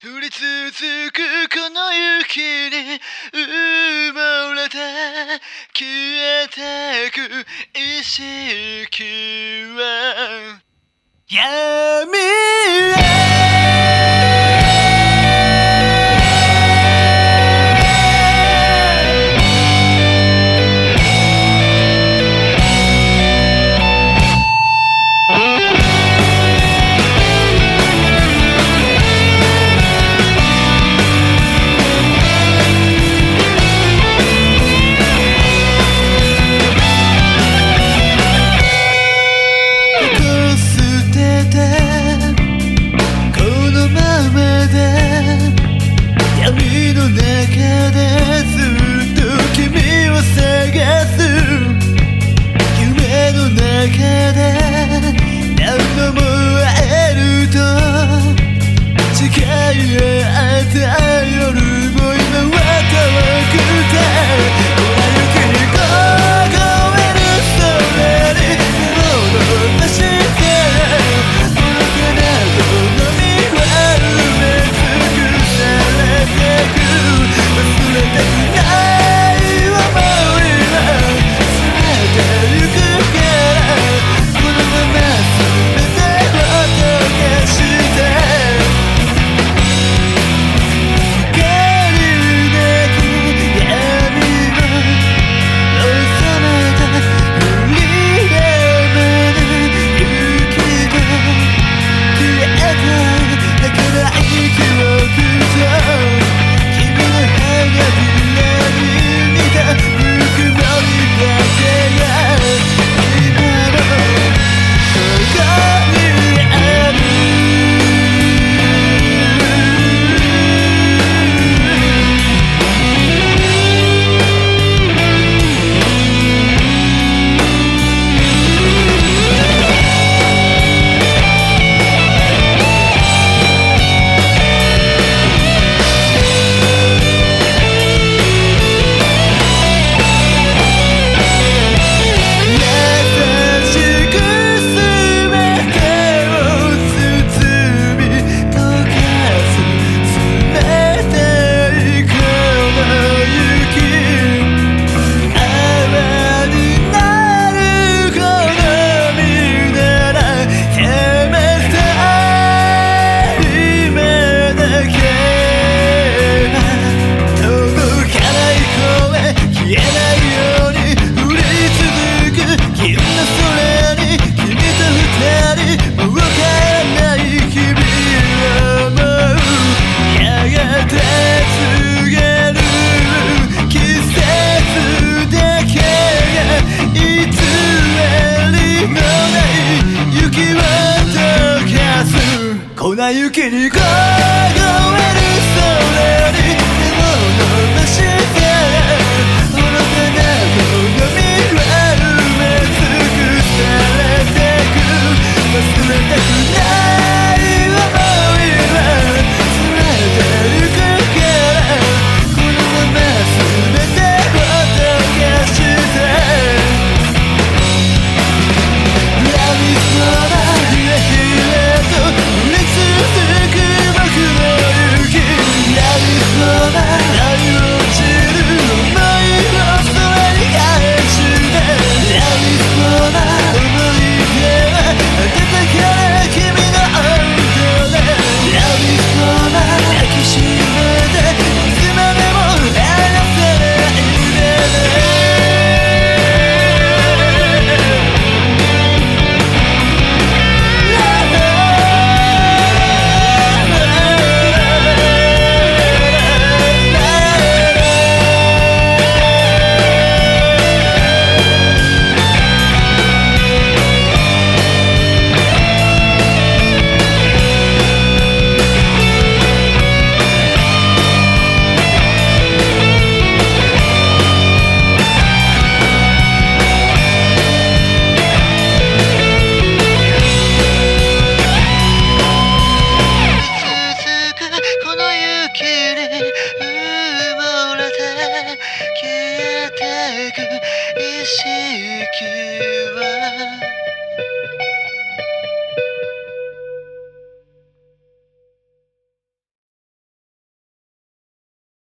降り続くこの雪に埋もれて消えてく意識は。闇 Yeah. 行きに行こうく意識